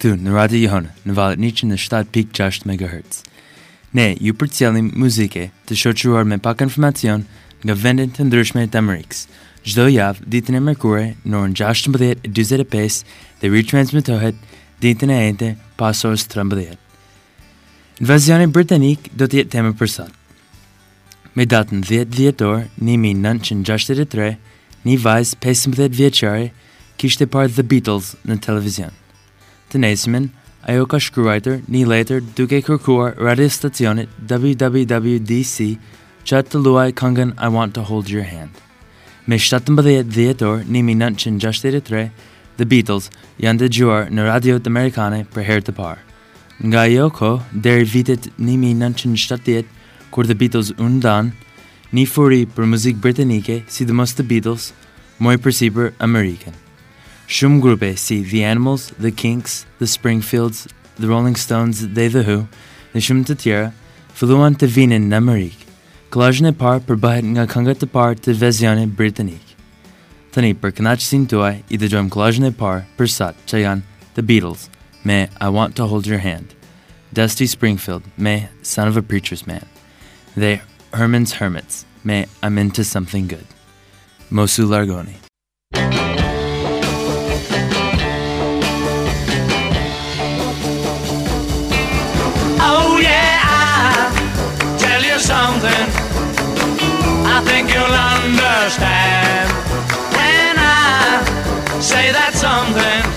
këtu në Radio Jonë, në valet 107.6 MHz. Ne ju përcjellim muzike të shoqëruar me pak informacion nga vendet të ndryshme të Amerikës. Çdo javë ditën e mërkurë në orën 16:45 dhe retransmetohet ditën e ardhme pas orës 13. Invazioni britanik do të jetë temë për sot. Me datën 10 dhjetor 1963, një vajzë 15 vjeqare kishte parë The Beatles në televizion të nesimin, ajo ka shkruajtër një letër duke kërkuar radio stacionit WWDC që atë të luaj këngën I Want to Hold Your Hand. Me 17 të orë 1963, The Beatles janë të gjuar në radio të Amerikane për herë të parë. Nga jo ko, deri vitit 1970, kur The Beatles unë danë, një furi për muzikë britanike si dhe mos Beatles, mojë përsi për Amerikanë. Shumgrube see The Animals, The Kinks, The Springfields, The Rolling Stones, They The Who, Shum Tatira, Fluan Tevinen Namarik, Kalajne par përbahet nga këngët e parë të vezione britanik. Tani për kënaqësinë tuaj i dëgjojmë kollazhin e për sat The Beatles me I Want to Hold Your Hand, Dusty Springfield me Son of a Preacher's Man, they Herman's Hermits me I'm Into Something Good. Mosu Largoni. something I think you'll understand when I say that something.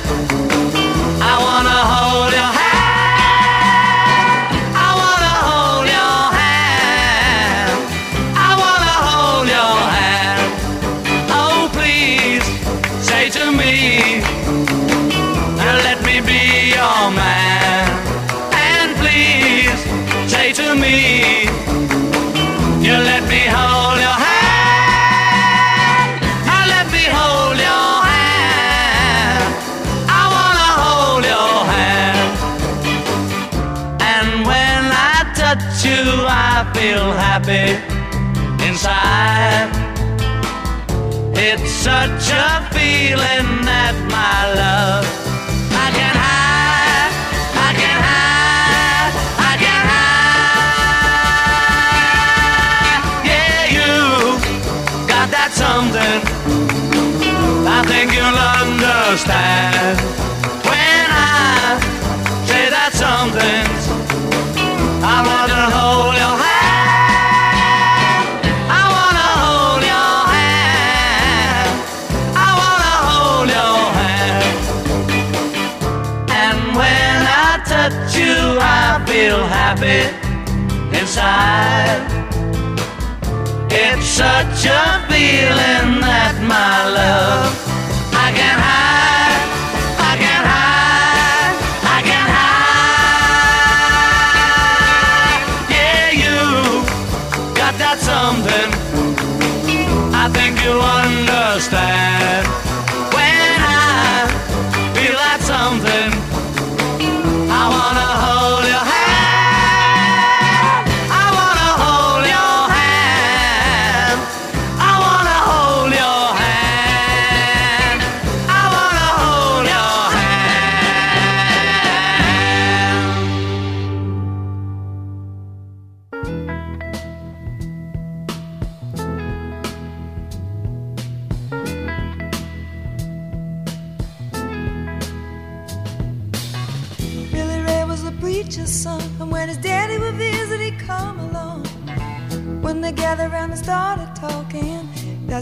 It's such a feeling that my love I can hide, I can hide, I can hide. Yeah, you got that something. I think you'll understand when I say that something. I want to hold. touch you, I feel happy inside. It's such a feeling that my love I can't hide.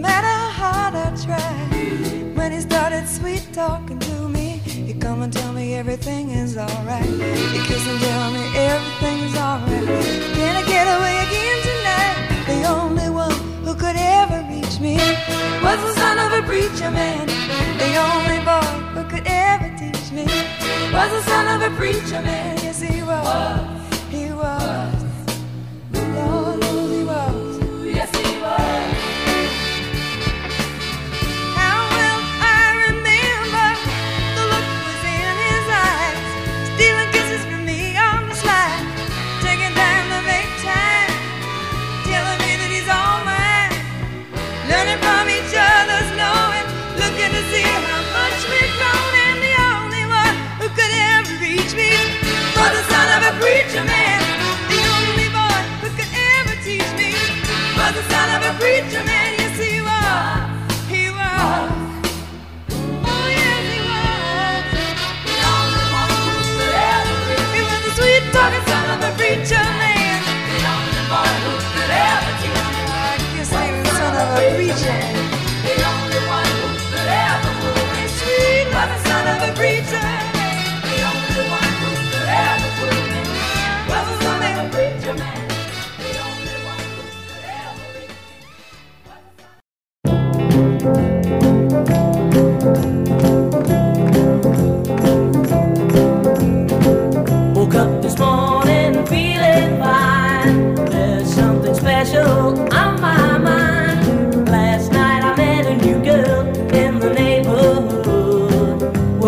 matter how I try. When he started sweet talking to me, he come and tell me everything is alright. You kiss and tell me everything's alright. Can I get away again tonight? The only one who could ever reach me was the son of a preacher man. The only boy who could ever teach me was the son of a preacher man. Yes, he was. He was.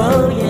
Oh yeah.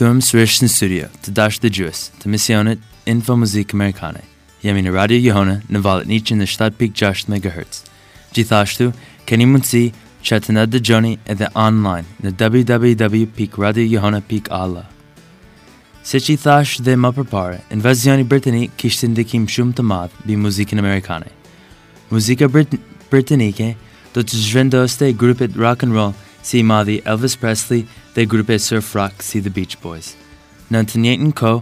Këthëm së në studio të dash të gjës të misionit Info Muzikë Amerikane. Jemi në Radio Johona në valet një që në 7.6 MHz. Gjithashtu, keni mundësi që të në dëgjoni edhe online në www.radiojehona.alla. Se që i thash dhe më përpare, invazioni bretëni kishtë të ndikim shumë të madhë bi muzikën Amerikane. Muzika britanike do të zhvendoste grupit rock'n'roll të si i madhi Elvis Presley dhe grupe surf rock si The Beach Boys. Në të njëtë në ko,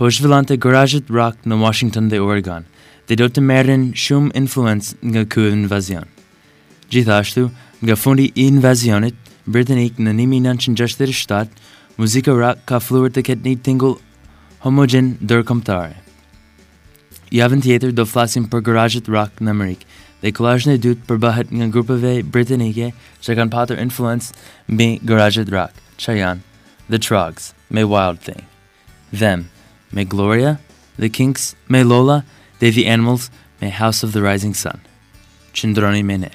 po shvillan të garajët rock në Washington dhe Oregon dhe do të merin shumë influencë nga ku e invazion. Gjithashtu, nga fundi i invazionit, Britanik në 1967, muzika rock ka fluur të ketë një tingull homogen dërkomtare. Javën tjetër do flasim për garajët rock në Amerikë, The collage ne d'adultes për bëhet nga ve britanike që kanë patur influencë mbi garage rock, që janë The Trogs me Wild Thing, Them me Gloria, The Kinks me Lola dhe The Animals me House of the Rising Sun. Qëndroni me ne.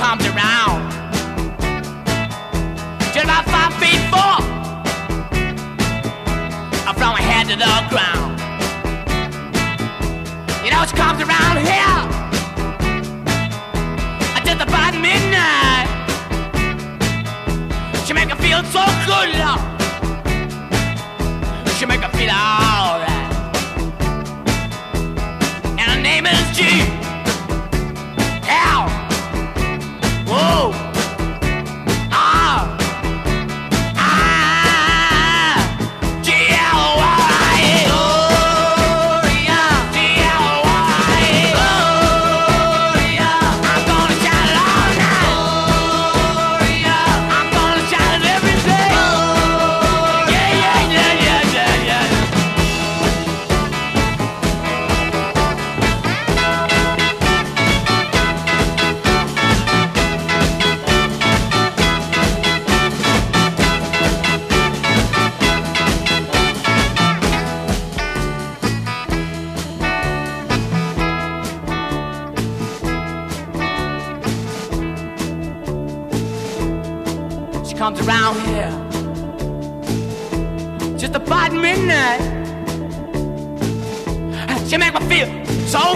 comes around. Just about five feet four from my head to the ground. You know, she comes around here just about midnight. She make me feel so good, love. She make me feel alright. And her name is Jean.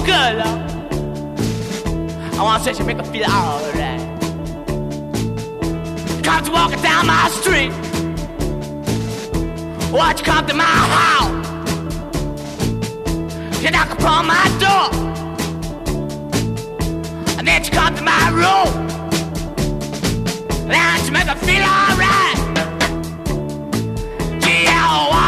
girl. Uh. I want to say she make her feel alright. Comes walking down my street. Watch you come to my house. You knock upon my door. And then you come to my room. And you make her feel alright. Yeah,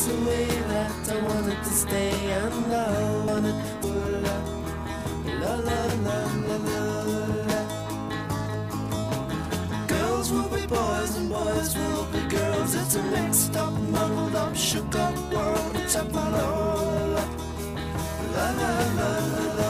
was the way that I wanted to stay and I wanted to la la la la la la la Girls will be boys and boys will be girls It's a mixed up, muddled up, shook up world It's up my la la la la la la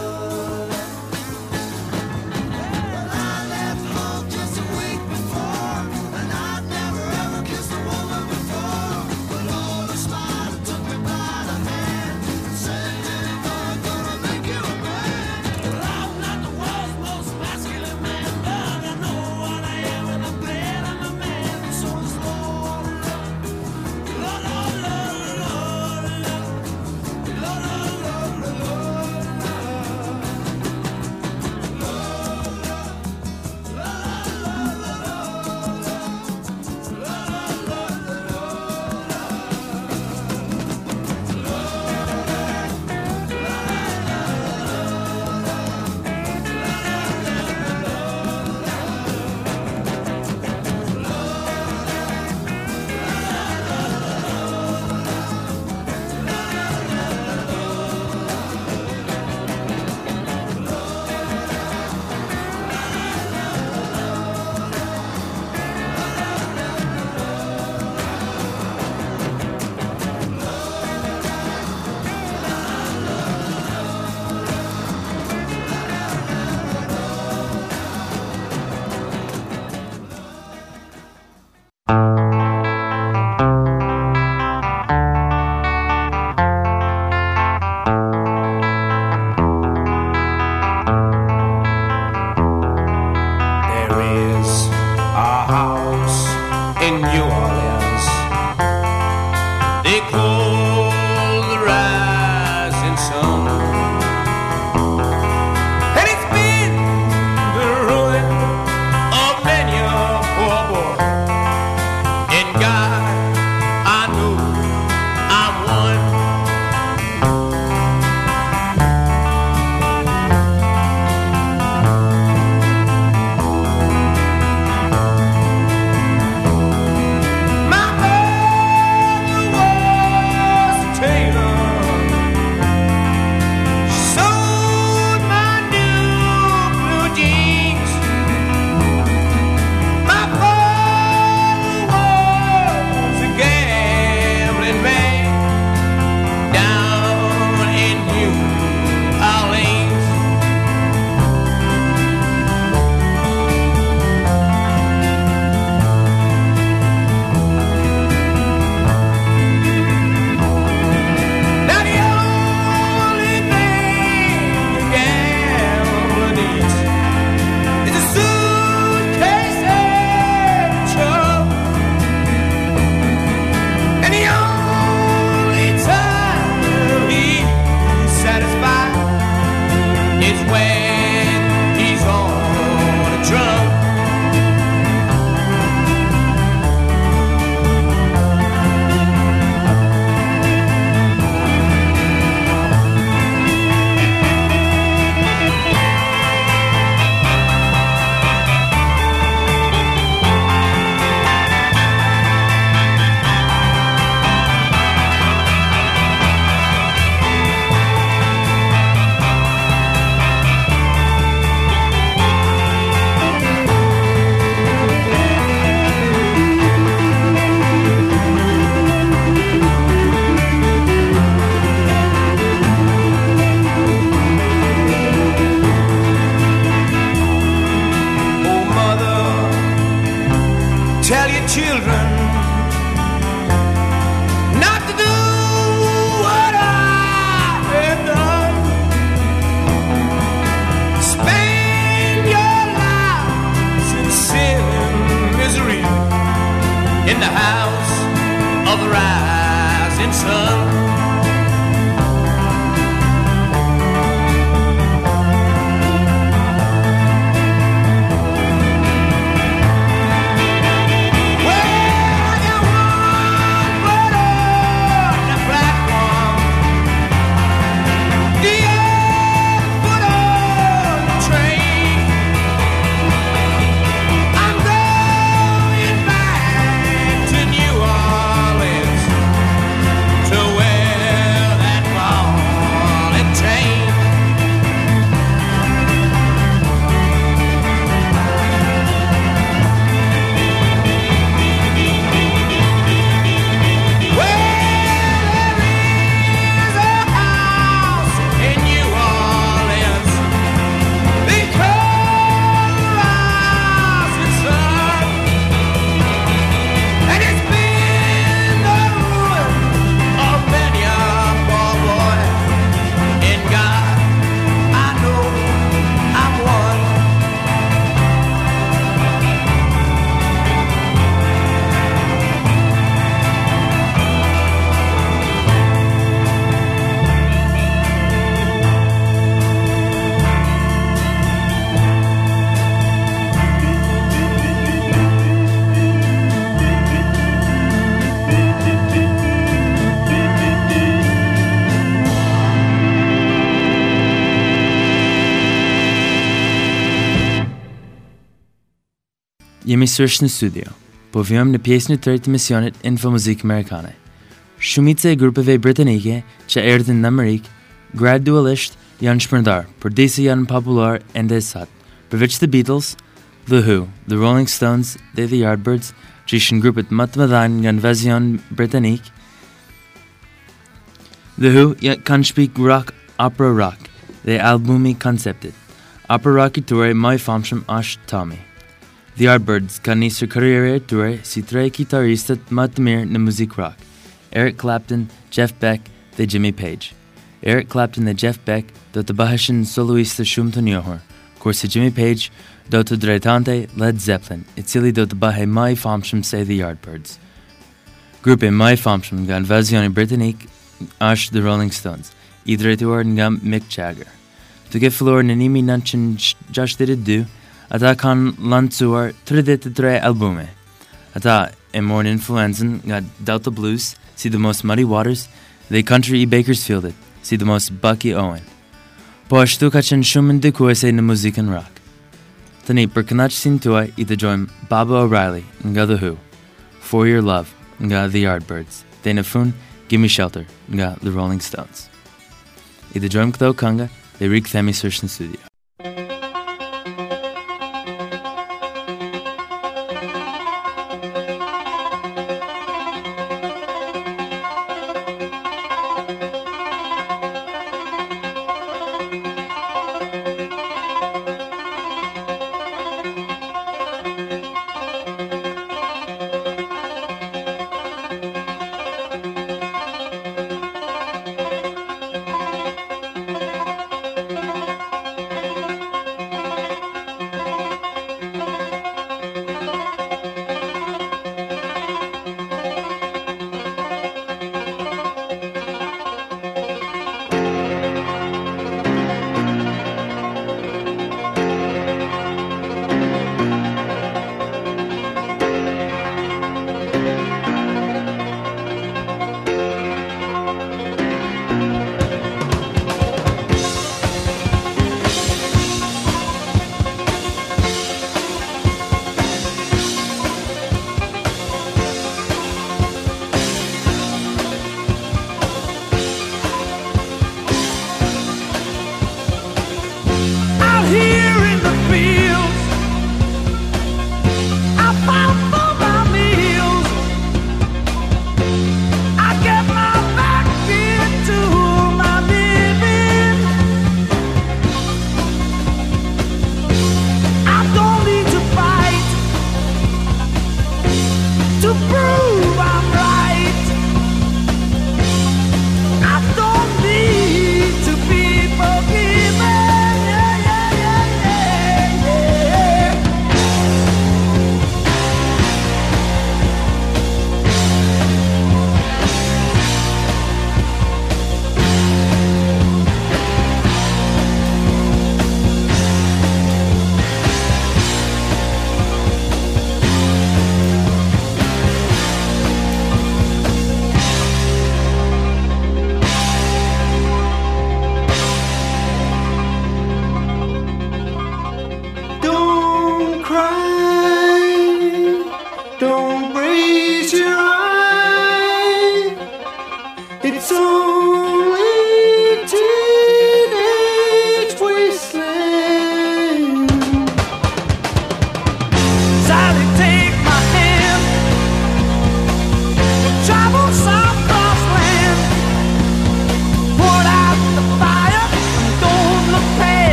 jemi sërsh në studio, po vjëm në pjesë në tërë të misionit Info Muzikë Amerikane. Shumice e grupeve britanike që erdhin në Amerikë, gradualisht janë shpërndarë, për disi janë popular ende e përveç The Beatles, The Who, The Rolling Stones dhe The Yardbirds, që ishën grupet më të mëdhanë nga invazion britanik. The Who ja, kanë shpik rock, opera rock dhe albumi konceptit. Opera rock i tërej më i famshëm Ash Tommy. The Yardbirds ka njësër karriere e ture si tre kitaristët më të mirë në muzikë rock, Eric Clapton, Jeff Beck dhe Jimmy Page. Eric Clapton dhe Jeff Beck do të bëheshen soloistë shumë të njohër, kurse Jimmy Page do të drejtante Led Zeppelin, i cili do të bëhe ma i famshëm se The Yardbirds. Grupe ma i famshëm nga invazioni britanik është The Rolling Stones, i drejtuar nga Mick Jagger. Tuk e fëllor në nimi 1962, ata kanë lansuar 33 albume. Ata e morën influencën nga Delta Blues, si the most Muddy Waters, dhe country i Bakersfieldit, si the most Bucky Owen. Po ashtu ka qenë shumë ndikuese në muzikën rock. Tani, për kënaqësin tuaj, i të gjojmë Baba O'Reilly nga The Who, For Your Love nga The Yardbirds, dhe në fund, Gimme Shelter nga The Rolling Stones. I të gjojmë këto kënga dhe rikë themi sërshë në studio.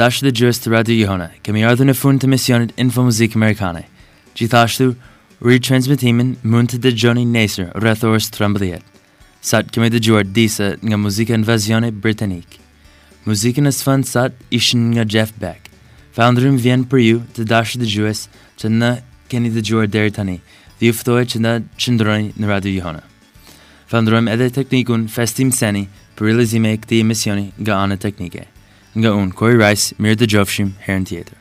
dashë dhe gjërës të radio johëna, kemi ardhë në fund të misionit Info Muzikë Amerikane. Gjithashtu, retransmitimin mund të dhe gjoni nesër rrethorës të 13. Sat kemi dhe gjuar disa nga muzika invazione britanikë. Muzika në sfënd sat ishën nga Jeff Beck. Foundrim vjen për ju të dashë dhe gjërës që në keni dhe gjuar deri tani, dhe uftoj që në qëndroni në radio johëna. Foundrim edhe teknikun Festim Seni për realizime e këti emisioni nga anë teknike. Nga unë, Kori Rajs, mirë të gjofshim herën tjetër.